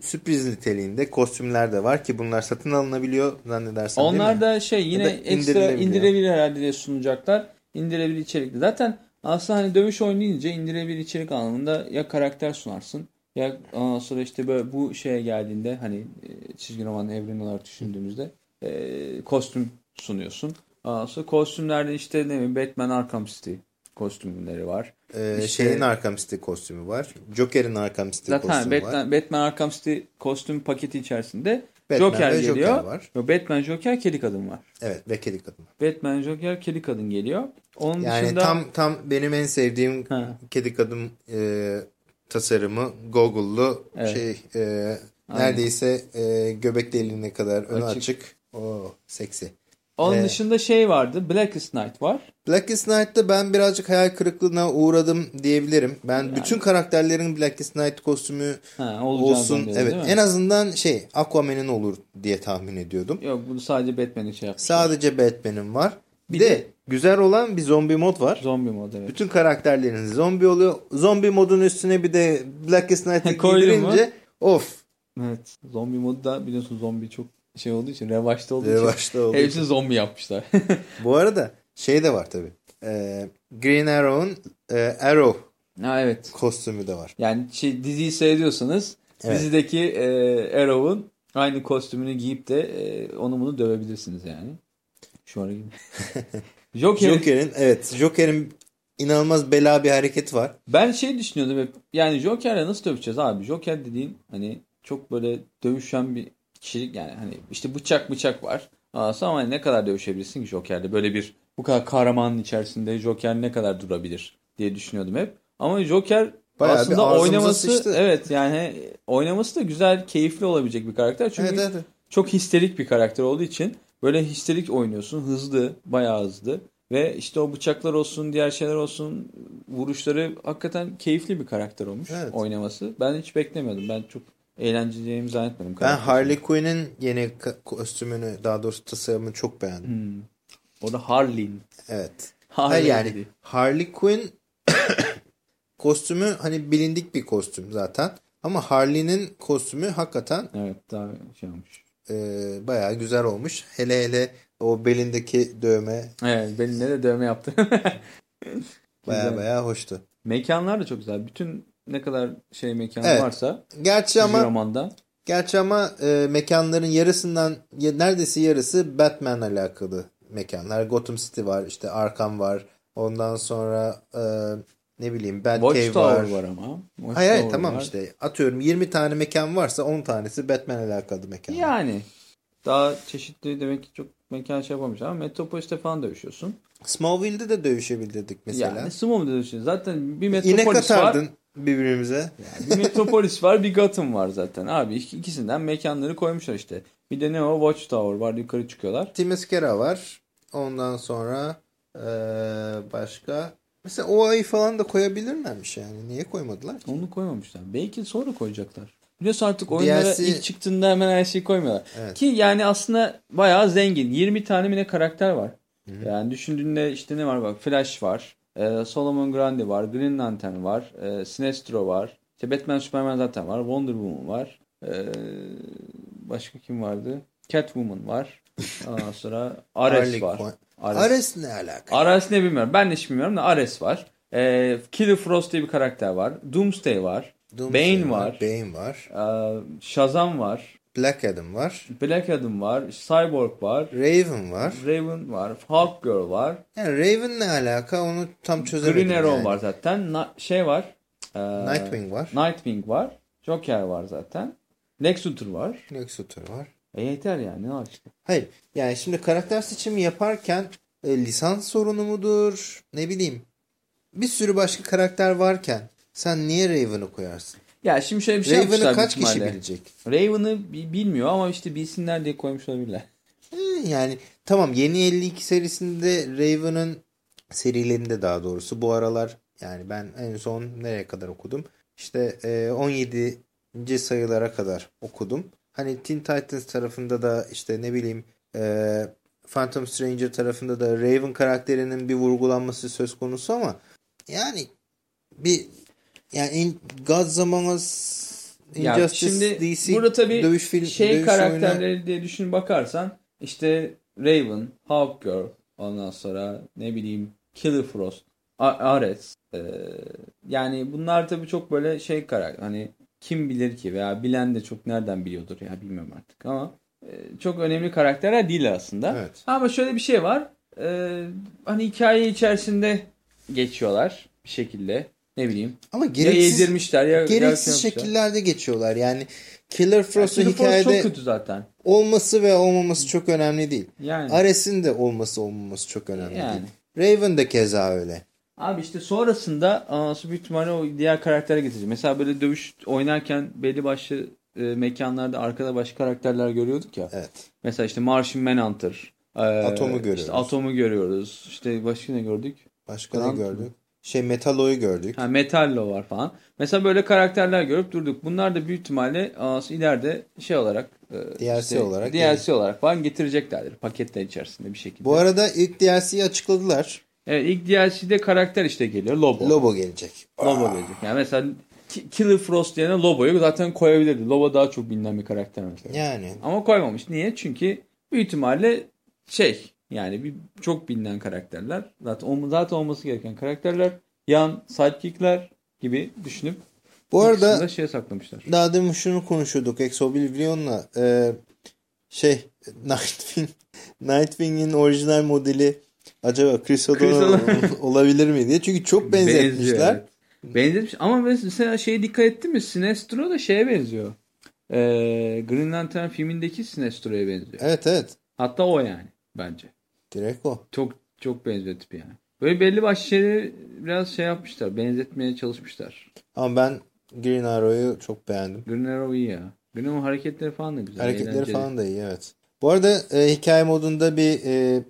sürpriz niteliğinde kostümler de var ki bunlar satın alınabiliyor zannedersem Onlar da şey yine da ekstra indirebilir herhalde diye sunacaklar. İndirebilir içerikli. Zaten aslında hani dövüş oyunu deyince indirebilir içerik anlamında ya karakter sunarsın ya ondan sonra işte böyle bu şeye geldiğinde hani e, çizgi roman evreni olarak düşündüğümüzde e, kostüm sunuyorsun. Sonra kostümlerde işte ne bileyim Batman Arkham City kostümleri var. E, işte- şeyin Arkham City kostümü var. Joker'in Arkham City Zaten kostümü var. Batman, Batman Arkham City kostüm paketi içerisinde Batman Joker geliyor. Joker var. Batman, Joker, Kedi Kadın var. Evet ve kedi kadın. Batman, Joker, Kedi Kadın geliyor. Onun Yani dışında tam tam benim en sevdiğim Ha. kedi kadın e, tasarımı goggle'lu Evet. şey e, Aynen. neredeyse e, göbek deliğine kadar önü Açık. açık. O seksi. onun Ee, dışında şey vardı. Blackest Night var. Blackest Night'ta ben birazcık hayal kırıklığına uğradım diyebilirim. Ben Yani. bütün karakterlerin Blackest Night kostümü Ha, olsun. zannediyorum, Evet. En azından şey Aquaman'in olur diye tahmin ediyordum. Yok bunu sadece Batman'in şey yapmış. Sadece Batman'in var. Bir, Bir de, de- güzel olan bir zombi mod var. Zombi mod evet. Bütün karakterlerin zombi oluyor. Zombi modun üstüne bir de Blackest Night'ı giydirince of. Evet. Zombi modu da biliyorsun zombi çok şey olduğu için revaçta olduğu için Revaçta olduğu hepsini zombi yapmışlar. Bu arada şey de var tabii. Ee, Green Arrow'un e, Arrow ha evet. kostümü de var. Yani şey, diziyi seyrediyorsanız Evet. dizideki e, Arrow'un aynı kostümünü giyip de e, onu bunu dövebilirsiniz yani. Şu ara gibi. Joker. Joker'in evet Joker'in inanılmaz bela bir hareketi var. Ben şey düşünüyordum hep. Yani Joker'le nasıl dövüşeceğiz abi? Joker dediğin hani çok böyle dövüşen bir kişilik yani hani işte bıçak bıçak var. Aslında ama ne kadar dövüşebilirsin ki Joker'le? Böyle bir bu kadar kahramanın içerisinde Joker ne kadar durabilir diye düşünüyordum hep. Ama Joker Bayağı aslında oynaması sıçtı. evet yani oynaması da güzel, keyifli olabilecek bir karakter. Çünkü Evet evet. çok histerik bir karakter olduğu için böyle histerik oynuyorsun. Hızlı, bayağı hızlı. Ve işte o bıçaklar olsun, diğer şeyler olsun, vuruşları hakikaten keyifli bir karakter olmuş Evet. oynaması. Ben hiç beklemiyordum. Ben çok eğleneceğimi zannetmedim. Ben. Harley Quinn'in yeni kostümünü daha doğrusu tasarımını çok beğendim. Hmm. O da Harley'in. Evet. Harley Hayır yani dedi. Harley Quinn kostümü hani bilindik bir kostüm zaten. Ama Harley'nin kostümü hakikaten Evet daha şey olmuş. e, bayağı güzel olmuş. Hele hele o belindeki dövme Evet benim de dövme yaptı. bayağı Güzel. bayağı hoştu. Mekanlar da çok güzel. Bütün ne kadar şey mekan Evet. varsa Gerçi ama romanda. gerçi ama e, mekanların yarısından ya- neredeyse yarısı Batman alakalı mekanlar. Gotham City var, işte Arkham var. Ondan sonra e, ne bileyim Batcave Watchtower var. var ama. Hayır hayır Watchtower tamam var. işte atıyorum 20 tane mekan varsa 10 tanesi Batman alakalı mekan. Yani daha çeşitli demek ki çok mekan şey yapamış ama Metropolis'te falan dövüşüyorsun. Smallville'de de dövüşebilirdik mesela. Yani Smallville dövüşüyorsun. Zaten bir İnek Metropolis var. Birbirimize. Bir Metropolis var bir Gotham var zaten. Abi ik- ikisinden mekanları koymuşlar işte. Bir de ne o Watchtower var yukarı çıkıyorlar. Timeskera var. Ondan sonra e, başka mesela o ayı falan da koyabilirlermiş yani. Niye koymadılar? ki? Onu koymamışlar. Belki sonra koyacaklar. Biliyorsun artık oyunlara DLC ilk çıktığında hemen her şeyi koymuyorlar. Evet. Ki yani aslında bayağı zengin. 20 tane mi ne karakter var. Yani düşündüğünde işte ne var bak Flash var. E, Solomon Grundy var. Green Lantern var. e, Sinestro var. İşte Batman Superman zaten var. Wonder Woman var. E, başka kim vardı? Catwoman var. Ondan sonra Ares var. Ares. Ares ne alaka? Ares ne bilmiyorum. Ben de hiç bilmiyorum da Ares var. E, Killer Frost diye bir karakter var. Doomsday var. Doomsday Bane var. Bane var. e, Shazam var. Black Adam var. Black Adam var. Cyborg var. Raven var. Raven var. Hawk Girl var. Yani Raven ne alaka onu tam çözemedim. Green Arrow yani. var zaten. Na- şey var. e, Nightwing var. Nightwing var. Joker var zaten. Lex Luthor var. Lex Luthor var. E yeter yani ne var işte. Hayır. Yani şimdi karakter seçimi yaparken e, lisans sorunu mudur? Ne bileyim. Bir sürü başka karakter varken sen niye Raven'ı koyarsın? Ya şimdi şöyle bir şey Raven'ı yapmışlar kaç büyük kişi bilecek? Raven'ı bi- bilmiyor ama işte bilsinler diye koymuş olabilirler. Hı, Yani tamam yeni 52 serisinde Raven'ın serilerinde daha doğrusu bu aralar yani ben en son nereye kadar okudum? İşte e, 17. sayılara kadar okudum. Hani Teen Titans tarafında da işte ne bileyim e, Phantom Stranger tarafında da Raven karakterinin bir vurgulanması söz konusu ama yani bir yani in Gods Among Us Injustice şimdi DC burada tabii dövüş film şey dövüş oyunu- karakterleri diye düşün bakarsan işte Raven, Hawk Girl, ondan sonra ne bileyim Killer Frost, Ares. Ee, yani bunlar tabii çok böyle şey karakter. Hani kim bilir ki veya bilen de çok nereden biliyordur ya bilmiyorum artık ama e, çok önemli karakterler değil aslında. Evet. Ama şöyle bir şey var. Ee, hani hikaye içerisinde geçiyorlar bir şekilde. Ne bileyim. Ama Ya gereksiz, yedirmişler ya gereksiz şekillerde geçiyorlar. Yani Killer Frost'un Frost hikayede çok kötü zaten. olması ve olmaması çok önemli değil. Yani. Ares'in de olması olmaması çok önemli Yani. değil. Raven de keza öyle. Abi işte sonrasında anası büyük ihtimalle o diğer karaktere getirecek. Mesela böyle dövüş oynarken belli başlı e, mekanlarda arkada başka karakterler görüyorduk ya. Evet. Mesela işte Martian Manhunter. e, Atom'u görüyoruz. İşte Atom'u görüyoruz. İşte başka ne gördük? Başka ne gördük? Şey Metalo'yu gördük. Ha, Metallo var falan. Mesela böyle karakterler görüp durduk. Bunlar da büyük ihtimalle ileride şey olarak e, DLC olarak DLC olarak falan getireceklerdir. Paketler içerisinde bir şekilde. Bu arada ilk DLC'yi açıkladılar. Evet ilk DLC'de karakter işte geliyor. Lobo. Lobo gelecek. Lobo gelecek. Yani mesela Ki- Killer Frost yerine Lobo'yu zaten koyabilirdi. Lobo daha çok bilinen bir karakter mesela. Yani Ama koymamış. Niye? Çünkü büyük ihtimalle şey yani bir çok bilinen karakterler. Zaten zaten olması gereken karakterler. Yan sidekickler gibi düşünüp bu arada şeye saklamışlar. daha demin şunu konuşuyorduk Ex Oblivion'la. Ee, şey Nightwing Nightwing'in orijinal modeli acaba Chris Chris O'Donnell olabilir mi diye. Çünkü çok benzetmişler. Benziyor, evet. Benzetmiş ama mesela şeye dikkat ettin mi? Sinestro da şeye benziyor. Ee, Green Lantern filmindeki Sinestro'ya benziyor. Evet evet. Hatta o yani bence. Direkt o. Çok çok benziyor tipi yani. Böyle belli başlı şeyleri biraz şey yapmışlar. Benzetmeye çalışmışlar. Ama ben Green Arrow'yu çok beğendim. Green Arrow iyi ya. Green Arrow hareketleri falan da güzel. Hareketleri eğlenceli. falan da iyi evet. Bu arada e, hikaye modunda bir e,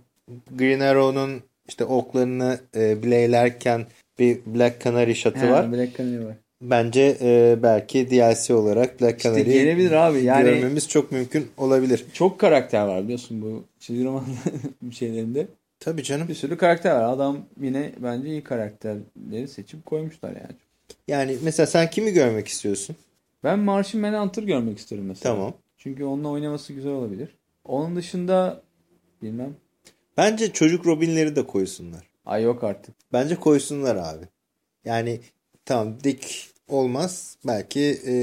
Green Arrow'un işte oklarını e, bileylerken bir Black Canary şatı He, var. Black Canary var. Bence e, belki DLC olarak Black İşte Canary'i gelebilir abi. Yani görmemiz çok mümkün olabilir. çok karakter var biliyorsun bu çizgi roman şeylerinde. Tabii canım. Bir sürü karakter var. Adam yine bence iyi karakterleri seçip koymuşlar yani. Yani mesela sen kimi görmek istiyorsun? Ben Martian Manhunter görmek isterim mesela. Tamam. Çünkü onunla oynaması güzel olabilir. Onun dışında bilmem. Bence çocuk Robin'leri de koysunlar. Ay yok artık. Bence koysunlar abi. Yani tamam Dick olmaz. Belki e,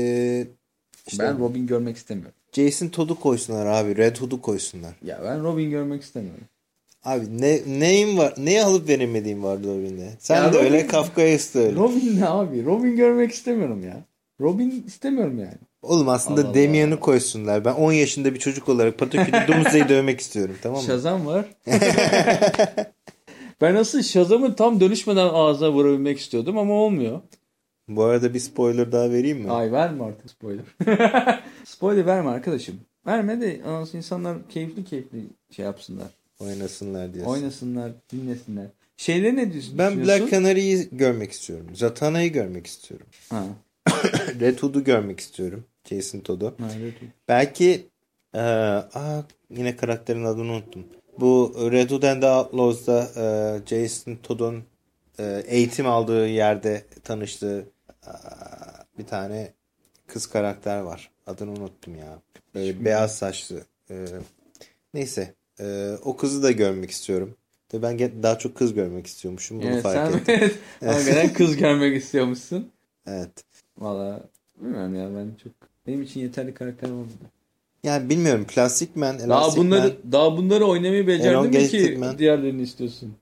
işte Ben Robin görmek istemiyorum. Jason Todd'u koysunlar abi. Red Hood'u koysunlar. Ya ben Robin görmek istemiyorum. Abi ne neyin var? Neyi alıp veremediğin vardı Robin'de? Sen Ya de Robin- öyle Kafka'ya öyle. Robin ne abi? Robin görmek istemiyorum ya. Robin istemiyorum yani. Oğlum aslında. Damien'i koysunlar. Ben 10 yaşında bir çocuk olarak Patakütü Doomsday'i dövmek istiyorum tamam mı? Shazam var. ben asıl Shazam'ı tam dönüşmeden ağzına vurabilmek istiyordum ama olmuyor. Bu arada bir spoiler daha vereyim mi? Ay verme artık spoiler. spoiler verme arkadaşım. Verme de insanlar keyifli keyifli şey yapsınlar. Oynasınlar diyorsun. Oynasınlar, dinlesinler. Şeyleri ne diyorsun? Ben? Black Canary'yi görmek istiyorum. Zatana'yı görmek istiyorum. Ha. Red Hood'u görmek istiyorum. Jason Todd'u. Belki eee, aa, yine karakterin adını unuttum. Bu Red and the Outlaws'da eee, Jason Todd'un eee, eğitim aldığı yerde tanıştığı eee, bir tane kız karakter var. Adını unuttum ya. Böyle beyaz saçlı. Neyse. O kızı da görmek istiyorum. Tabii ben daha çok kız görmek istiyormuşum. Bunu Evet, fark sen ettim. hakikaten kız görmek istiyormuşsun. Evet. Valla bilmiyorum ya ben çok benim için yeterli karakter olmadı. Yani bilmiyorum. Plastic Man, Daha Elastic bunları Man. daha bunları oynamayı becerdin mi ki Man. diğerlerini istiyorsun?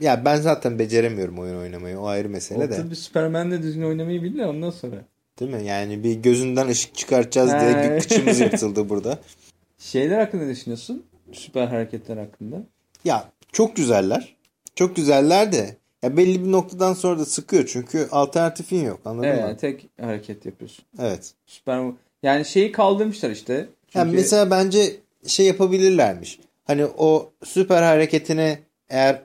Ya ben zaten beceremiyorum oyun oynamayı. O ayrı mesele de. Otur bir Superman'le düzgün oynamayı bil de ondan sonra. Değil mi? Yani bir gözünden ışık çıkartacağız diye kıçımız yırtıldı burada. Şeyler hakkında düşünüyorsun? Süper hareketler hakkında. Ya çok güzeller. Çok güzeller de ya belli bir noktadan sonra da sıkıyor çünkü alternatifin yok anladın Evet, mı? tek hareket yapıyorsun. Evet. Süper yani şeyi kaldırmışlar işte. Çünkü Yani mesela bence şey yapabilirlermiş. Hani o süper hareketini eğer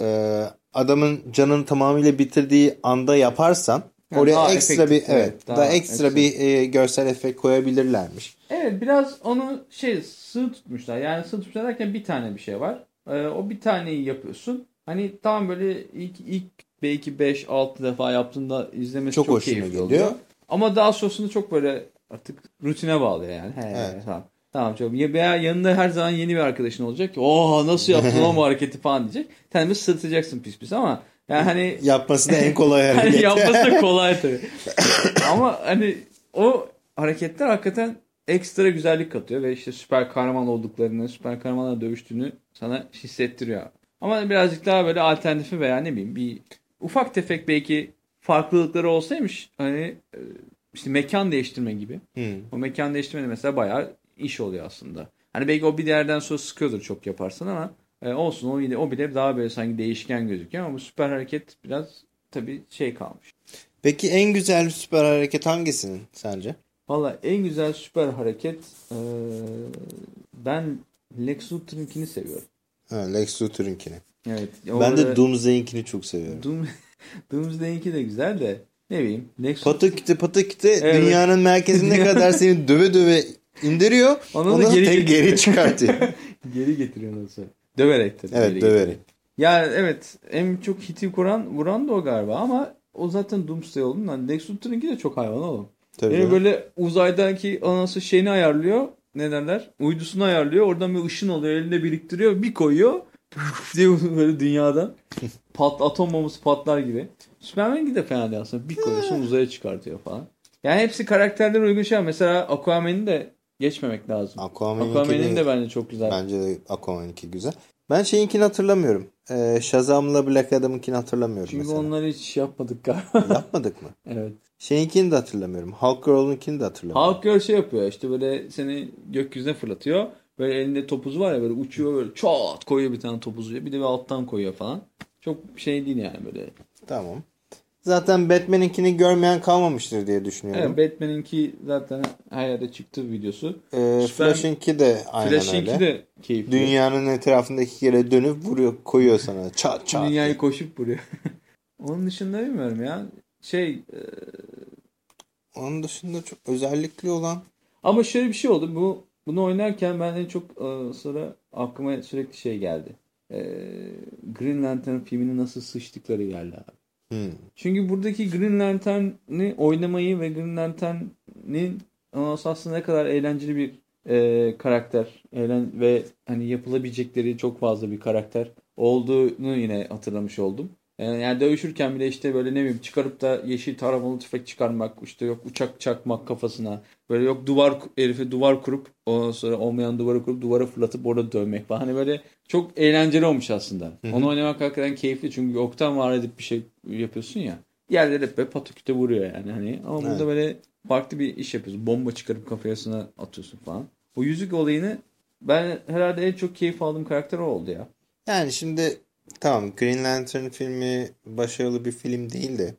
e, adamın canını tamamıyla bitirdiği anda yaparsan Yani oraya daha ekstra bir efektif, evet, evet, daha, daha ekstra ekstra. bir e, görsel efekt koyabilirlermiş. Evet biraz onu şey sığ tutmuşlar. Yani sığ tutmuşlar derken bir tane bir şey var. Ee, o bir taneyi yapıyorsun. Hani tam böyle ilk ilk belki 5-6 defa yaptığında izlemesi Çok çok, hoşuna keyifli gidiyor. oluyor. Ama daha sonrasında çok böyle artık rutine bağlıyor yani. He, Evet. tamam. Tamam çok. Ya veya yanında her zaman yeni bir arkadaşın olacak ki oha nasıl yaptın o hareketi falan diyecek. De sırtacaksın pis pis ama yani hani Yapması da en kolay hani hareket. yapması da kolay tabii. Ama hani o hareketler hakikaten ekstra güzellik katıyor ve işte süper kahraman olduklarını, süper kahramanla dövüştüğünü sana hissettiriyor. Ama birazcık daha böyle alternatifi veya ne bileyim bir ufak tefek belki farklılıkları olsaymış hani e, işte mekan değiştirme gibi. Hmm. O mekan değiştirme de mesela bayağı iş oluyor aslında. Hani belki o bir yerden sonra sıkıyordur çok yaparsan ama e, olsun o bile, o bile daha böyle sanki değişken gözüküyor ama bu süper hareket biraz tabii şey kalmış. Peki en güzel süper hareket hangisinin sence? Valla en güzel süper hareket e, ben Lex Luthor'unkini seviyorum. Ha, Lex Luthor'unkini. Evet. Ben de Doomsday'inkini çok seviyorum. Doom, Doomsday'inki de güzel de ne bileyim. Lex Pataküte pataküte Evet. dünyanın merkezine kadar seni döve döve indiriyor. Onu Onu da geri tek geri çıkartıyor. geri getiriyor nasıl? Döverek tabii. evet döverek. getiriyor. Ya evet en çok hiti kuran vuran da o galiba ama o zaten Doomsday olduğundan Lex Luthor'unki de çok hayvan oğlum. Tabii. Yani böyle uzaydaki anası şeyini ayarlıyor. Ne derler? Uydusunu ayarlıyor. Oradan bir ışın oluyor. Elinde biriktiriyor. Bir koyuyor. diye böyle dünyadan. Pat, atom bombası patlar gibi. Superman'inki de fena değil aslında. Bir koyuyorsun uzaya çıkartıyor falan. Yani hepsi karakterlere uygun şey. Mesela Aquaman'i de geçmemek lazım. Aquaman'in de, de bence çok güzel. bence de Aquaman'inki güzel. Ben şeyinkini hatırlamıyorum. Ee, Shazam'la Black Adam'ınkini hatırlamıyorum Çünkü mesela. onları hiç yapmadık galiba. Yapmadık mı? evet. Şeyinkini de hatırlamıyorum. Hulk Girl'unkini de hatırlamıyorum. Hulk Girl şey yapıyor işte böyle seni gökyüzüne fırlatıyor. Böyle elinde topuzu var ya böyle uçuyor böyle çat koyuyor bir tane topuzu. Bir de bir alttan koyuyor falan. Çok şey değil yani böyle. Tamam. Zaten Batman'inkini görmeyen kalmamıştır diye düşünüyorum. Evet, Batman'inki zaten her yerde çıktı videosu. Ee, Flash'inki de aynen Flash'inki öyle. de keyifli. Dünyanın etrafında iki kere dönüp vuruyor, koyuyor sana. Çat çat. Dünyayı diye. koşup vuruyor. Onun dışında bilmiyorum ya. Şey e, Onun dışında çok özellikli olan ama şöyle bir şey oldu. Bu bunu oynarken ben en çok e, sonra aklıma sürekli şey geldi. E, Green Lantern filmini nasıl sıçtıkları geldi abi. Hmm. Çünkü buradaki Green Lantern'i oynamayı ve Green Lantern'in aslında ne kadar eğlenceli bir e, karakter eğlen ve hani yapılabilecekleri çok fazla bir karakter olduğunu yine hatırlamış oldum. E, Yani dövüşürken bile işte böyle ne bileyim çıkarıp da yeşil taramalı tüfek çıkarmak, işte yok uçak çakmak kafasına, böyle yok duvar herife duvar kurup ondan sonra olmayan duvarı kurup duvara fırlatıp orada dövmek falan. Hani böyle çok eğlenceli olmuş aslında. Onu oynamak hakikaten keyifli çünkü yoktan var edip bir şey yapıyorsun ya. Diğerleri hep böyle pataküte vuruyor yani hani. Ama burada Evet. böyle farklı bir iş yapıyorsun. Bomba çıkarıp kafasına atıyorsun falan. O yüzük olayını ben herhalde en çok keyif aldığım karakter o oldu ya. Yani şimdi tamam Green Lantern filmi başarılı bir film değil de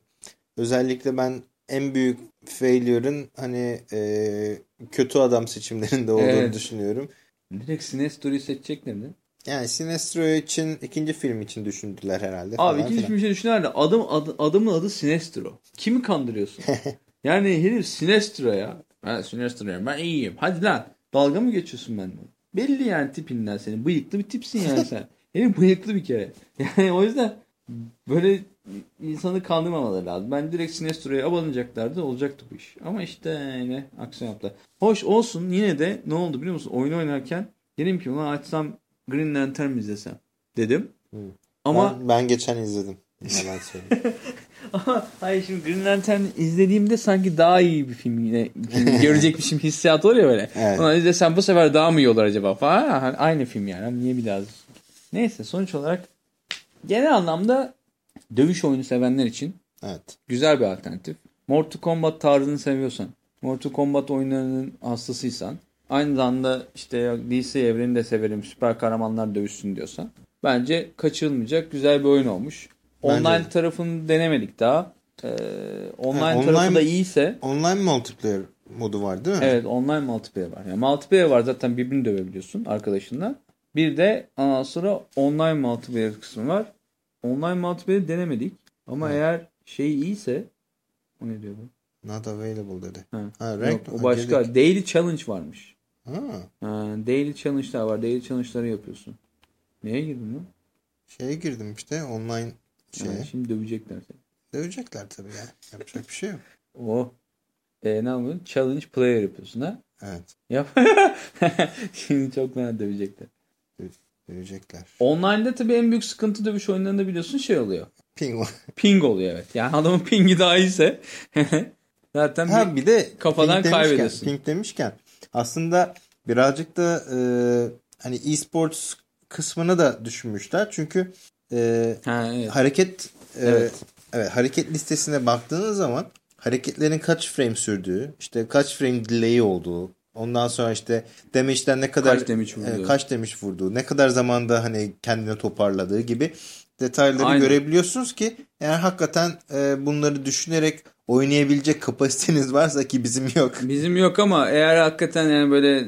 özellikle ben en büyük failure'ın hani e, kötü adam seçimlerinde olduğunu Evet. düşünüyorum. Direkt Sinestro'yu seçeceklerdi. Yani Sinestro için ikinci film için düşündüler herhalde. Abi falan ikinci filan. bir şey düşünler de adam, adı, adamın adı Sinestro. Kimi kandırıyorsun? yani herif Sinestro ya. Ben Sinestro'yum ben iyiyim. Hadi lan dalga mı geçiyorsun benden? Belli yani tipinden senin. Bıyıklı bir tipsin yani sen. herif bıyıklı bir kere. Yani o yüzden böyle insanı kandırmamaları lazım. Ben direkt Sinestro'ya abanacaklardı olacaktı bu iş. Ama işte yine aksiyon yaptılar. Hoş olsun yine de ne oldu biliyor musun? Oyun oynarken dedim ki ulan açsam Green Lantern izlesem dedim. Ama Ben, ben geçen izledim. Ama hayır şimdi Green Lantern izlediğimde sanki daha iyi bir film yine görecekmişim hissiyat oluyor böyle. Evet. Ulan izlesem bu sefer daha mı iyi olur acaba falan. Aynı film yani. Niye bir daha? Neyse sonuç olarak genel anlamda dövüş oyunu sevenler için evet. güzel bir alternatif. Mortal Kombat tarzını seviyorsan, Mortal Kombat oyunlarının hastasıysan, aynı zamanda işte DC evrenini de severim, süper kahramanlar dövüşsün diyorsan, bence kaçırılmayacak güzel bir oyun olmuş. Bence Online de. tarafını denemedik daha. Ee, online, Ha, tarafı online- da iyiyse, Online multiplayer modu var değil mi? evet online multiplayer var. Yani multiplayer var zaten birbirini dövebiliyorsun arkadaşınla. Bir de ondan sonra online multiplayer kısmı var. Online multiplayer denemedik. Ama Evet. eğer şey iyiyse o ne diyor bu? Not available dedi. Ha. Ha, Yok, o başka. girdik. Daily challenge varmış. Ha, Ha, daily challenge'lar var. Daily challenge'ları yapıyorsun. Neye girdin lan? şeye girdim işte online şeye. Ha, şimdi dövecekler seni. Dövecekler tabii ya. Yapacak bir şey yok. O. E, ne yapıyorsun? Challenge player yapıyorsun ha? Evet. Yap. şimdi çok fena dövecekler. Dövecekler. Online'da tabii en büyük sıkıntı dövüş oyunlarında biliyorsun şey oluyor. Ping Ping oluyor evet. Yani adamın pingi daha iyiyse zaten Ha bir de Kafadan ping kaybediyorsun. Ping demişken aslında birazcık da e, hani e-sports kısmını da düşünmüşler. Çünkü e, ha, evet. hareket e, Evet. Evet hareket listesine baktığınız zaman hareketlerin kaç frame sürdüğü, işte kaç frame delay olduğu, ondan sonra işte damage'den ne kadar Kaç damage vurduğu. e, kaç damage vurduğu, ne kadar zamanda hani kendini toparladığı gibi detayları Aynen. görebiliyorsunuz ki eğer hakikaten e, bunları düşünerek oynayabilecek kapasiteniz varsa ki bizim yok. Bizim yok ama eğer hakikaten yani böyle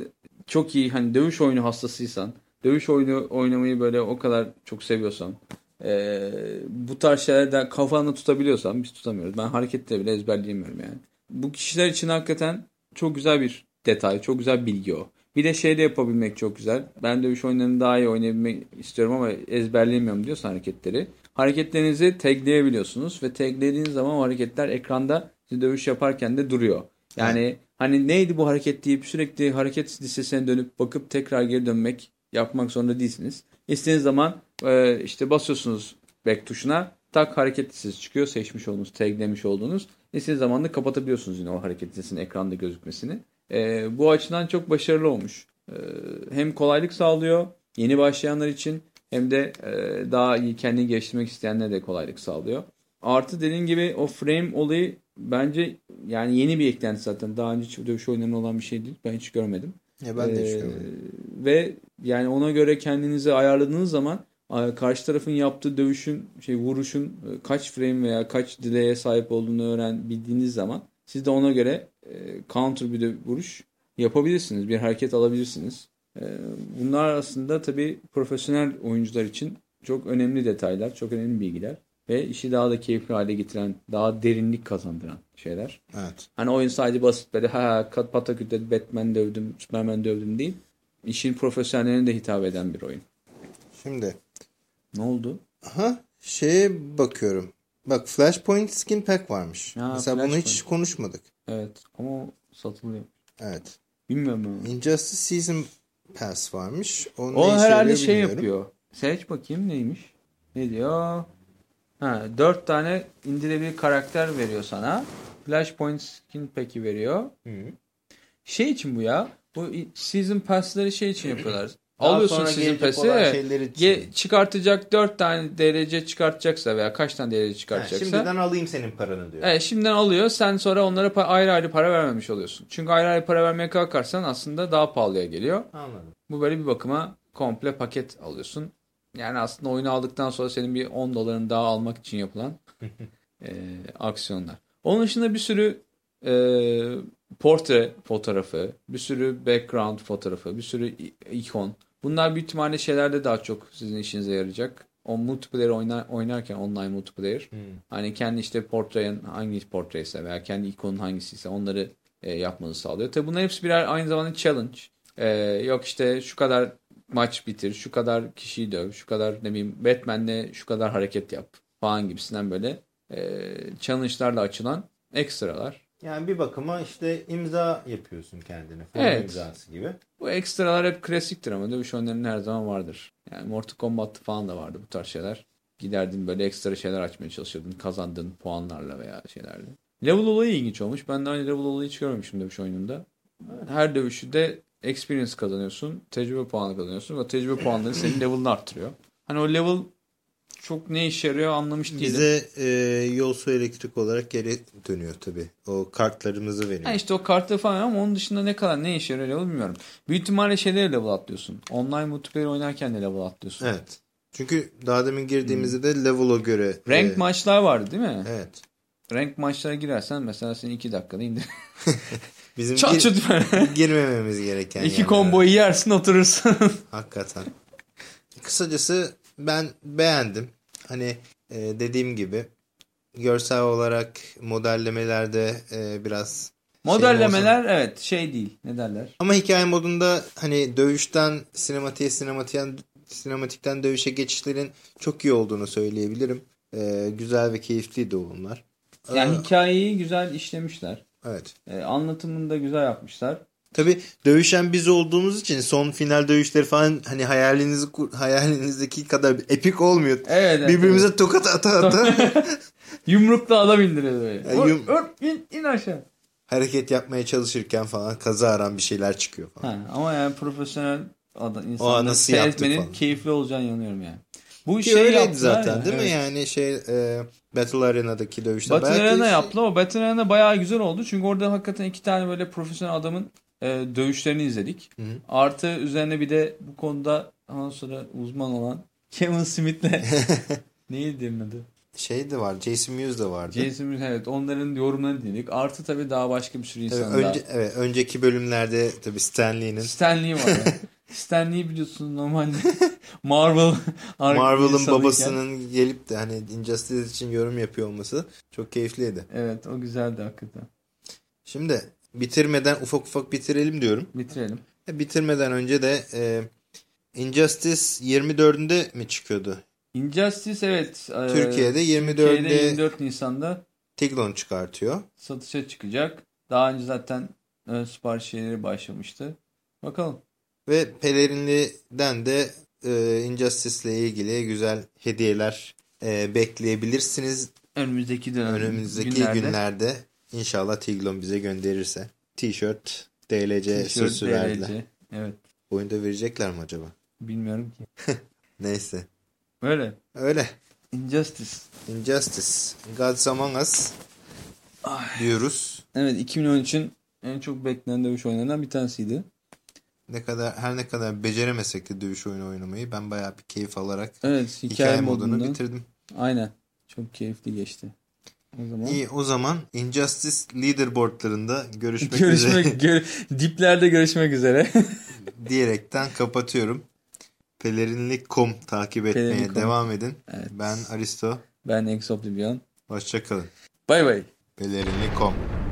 çok iyi hani dövüş oyunu hastasıysan, dövüş oyunu oynamayı böyle o kadar çok seviyorsan, eee, bu tarz şeylerden kafanda tutabiliyorsan biz tutamıyoruz. Ben hareketleri bile ezberleyemiyorum yani. Bu kişiler için hakikaten çok güzel bir detay, çok güzel bilgi o. Bir de şey de yapabilmek çok güzel. Ben dövüş oyunlarını daha iyi oynayabilmek istiyorum ama ezberleyemiyorum diyorsan hareketleri. Hareketlerinizi tagleyebiliyorsunuz ve taglediğiniz zaman o hareketler ekranda siz dövüş yaparken de duruyor. Yani hani neydi bu hareket deyip sürekli hareket listesine dönüp bakıp tekrar geri dönmek yapmak zorunda değilsiniz. İstediğiniz zaman e, işte basıyorsunuz back tuşuna tak hareket listesi çıkıyor. Seçmiş olduğunuz, taglemiş olduğunuz. İstediğiniz zaman da kapatabiliyorsunuz yine o hareket listesinin ekranda gözükmesini. E, bu açıdan çok başarılı olmuş. E, hem kolaylık sağlıyor yeni başlayanlar için hem de e, daha iyi kendini geliştirmek isteyenlere de kolaylık sağlıyor. Artı dediğin gibi o frame olayı bence yani yeni bir eklenti zaten. Daha önce hiç dövüş oyunlarında olan bir şey değil. Ben hiç görmedim. Ya ben de Ee, düşünüyorum. Ve yani ona göre kendinizi ayarladığınız zaman karşı tarafın yaptığı dövüşün, şey vuruşun e, kaç frame veya kaç delay'e sahip olduğunu öğren bildiğiniz zaman siz de ona göre counter bir de vuruş yapabilirsiniz. Bir hareket alabilirsiniz. E, Bunlar aslında tabii profesyonel oyuncular için çok önemli detaylar, çok önemli bilgiler ve işi daha da keyifli hale getiren, daha derinlik kazandıran şeyler. Evet. Hani oyun sadece basit böyle ha kat patakütte Batman dövdüm, Superman dövdüm değil. İşin profesyonellerine de hitap eden bir oyun. Şimdi Ne oldu? aha şeye bakıyorum. Bak Flashpoint Skin Pack varmış. Ha, Mesela bunu hiç Flashpoint. konuşmadık. Evet ama satılıyor. Evet. Bilmiyorum onu. Injustice Season Pass varmış. O, ne O herhalde şey yapıyor. Seç bakayım neymiş? Ne diyor? Ha, dört tane indirebilir karakter veriyor sana. Flashpoint skin pack'i veriyor. Hı. Şey için bu ya. Bu season pass'ları şey için yapıyorlar. Daha Alıyorsun için. Ge- çıkartacak 4 tane derece çıkartacaksa veya kaç tane derece çıkartacaksa. şimdiden alayım senin paranı diyor. Evet, şimdiden alıyor. Sen sonra onlara ayrı ayrı para vermemiş oluyorsun. Çünkü ayrı ayrı para vermeye kalkarsan aslında daha pahalıya geliyor. Anladım. Bu böyle bir bakıma komple paket alıyorsun. Yani aslında oyunu aldıktan sonra senin bir 10 dolarını daha almak için yapılan e, aksiyonlar. Onun dışında bir sürü e, portre fotoğrafı, bir sürü background fotoğrafı, bir sürü ikon. Bunlar büyük ihtimalle şeylerde daha çok sizin işinize yarayacak. O multiplayer oynar, oynarken online multiplayer. Hani kendi işte portreyin hangi portreyse veya kendi ikonun hangisiyse onları e, yapmanızı sağlıyor. Tabi bunların hepsi birer aynı zamanda challenge. E, yok işte şu kadar maç bitir, şu kadar kişiyi döv, şu kadar ne bileyim Batman'le şu kadar hareket yap falan gibisinden böyle e, challenge'larla açılan ekstralar. Yani bir bakıma işte imza yapıyorsun kendine. Form Evet. imzası gibi. Bu ekstralar hep klasiktir ama dövüş oyunlarının her zaman vardır. Yani Mortal Kombat falan da vardı bu tarz şeyler. Giderdin böyle ekstra şeyler açmaya çalışırdın kazandığın puanlarla veya şeylerle. Level olayı ilginç olmuş. Ben de aynı level olayı hiç görmemişim dövüş oyununda. Her dövüşü experience kazanıyorsun. Tecrübe puanı kazanıyorsun. Ve tecrübe puanları senin level'ını arttırıyor. Hani o level çok ne işe yarıyor anlamış değilim. Bize e, yol su elektrik olarak geri dönüyor tabii. O kartlarımızı veriyor. Ha işte o kartı falan ama onun dışında ne kadar ne işe yarıyor bilmiyorum. Büyük ihtimalle şeyleri level atlıyorsun. Online multiplayer oynarken de level atlıyorsun. Evet. Çünkü daha demin girdiğimizde de level'a göre. Rank e, maçlar vardı değil mi? Evet. Rank maçlara girersen mesela seni 2 dakikada indir. Bizim Çat gir- böyle. girmememiz gereken İki yerler. komboyu yersin oturursun. Hakikaten. Kısacası ben beğendim. Hani e, dediğim gibi görsel olarak modellemelerde e, biraz Modellemeler evet şey değil. Ne derler? Ama hikaye modunda hani dövüşten sinematiğe sinematikten sinematikten dövüşe geçişlerin çok iyi olduğunu söyleyebilirim. Ee, güzel ve keyifliydi o bunlar. Yani Ee, hikayeyi güzel işlemişler. evet. Ee, anlatımını da güzel yapmışlar. Tabii dövüşen biz olduğumuz için son final dövüşleri falan hani hayalinizi hayalinizdeki kadar epik olmuyor. Evet. evet Birbirimize evet. tokat ata ata Yumrukla adam indiriyor böyle. Ya, Ör, yum- ör, in, in aşağı. hareket yapmaya çalışırken falan kaza aran bir şeyler çıkıyor falan. Ha, ama yani profesyonel adam, seyretmenin keyifli olacağını inanıyorum yani. Bu Ki şey öyleydi zaten ya, değil mi? evet. Yani şey e, Battle Arena'daki dövüşte. Battle Belki Arena şey- yaptı ama Battle Arena bayağı güzel oldu. Çünkü orada hakikaten iki tane böyle profesyonel adamın e, dövüşlerini izledik. Hı hı. Artı üzerine bir de bu konuda ondan sonra uzman olan Kevin Smith'le neydi demin adı? Şey de var. Jason Mewes de vardı. Jason Smith evet onların yorumlarını dinledik. Artı tabii daha başka bir sürü insan daha. önce, evet, önceki bölümlerde tabii Stan Lee'nin Stan Lee var ya. Stan Lee biliyorsun normalde Marvel Marvel'ın babasının gelip de hani Injustice için yorum yapıyor olması çok keyifliydi. Evet o güzeldi hakikaten. Şimdi bitirmeden ufak ufak bitirelim diyorum. Bitirelim. E, Bitirmeden önce de e, Injustice 24'ünde mi çıkıyordu? Injustice evet. e, Türkiye'de 24'ünde Türkiye'de 24 Nisan'da Tiglon çıkartıyor. satışa çıkacak. Daha önce zaten ön sipariş şeyleri başlamıştı. Bakalım. Ve Pelerinli'den de e, Injustice ile ilgili güzel hediyeler e, bekleyebilirsiniz. Önümüzdeki dönem Önümüzdeki günlerde. günlerde inşallah Tiglon bize gönderirse. T-shirt, DLC sözü verdiler. Evet. Oyunda verecekler mi acaba? Bilmiyorum ki. Neyse. Öyle. Öyle. Injustice. Injustice. Gods Among Us diyoruz. Evet 2013'ün en çok beklenen dövüş oyunlarından bir tanesiydi. Ne kadar her ne kadar beceremesek de dövüş oyunu oynamayı ben bayağı bir keyif alarak Evet hikaye, hikaye modunu bitirdim. Aynen. Çok keyifli geçti. O zaman İyi o zaman Injustice leaderboardlarında görüşmek, üzere görüşmek gör, diplerde görüşmek üzere. diyerekten kapatıyorum. Pelerinlik.com takip etmeye Pelerinlik.com. devam edin. Evet. Ben Aristo. ben Ex Oblivion. Hoşçakalın. Bay bay. Pelerinlik.com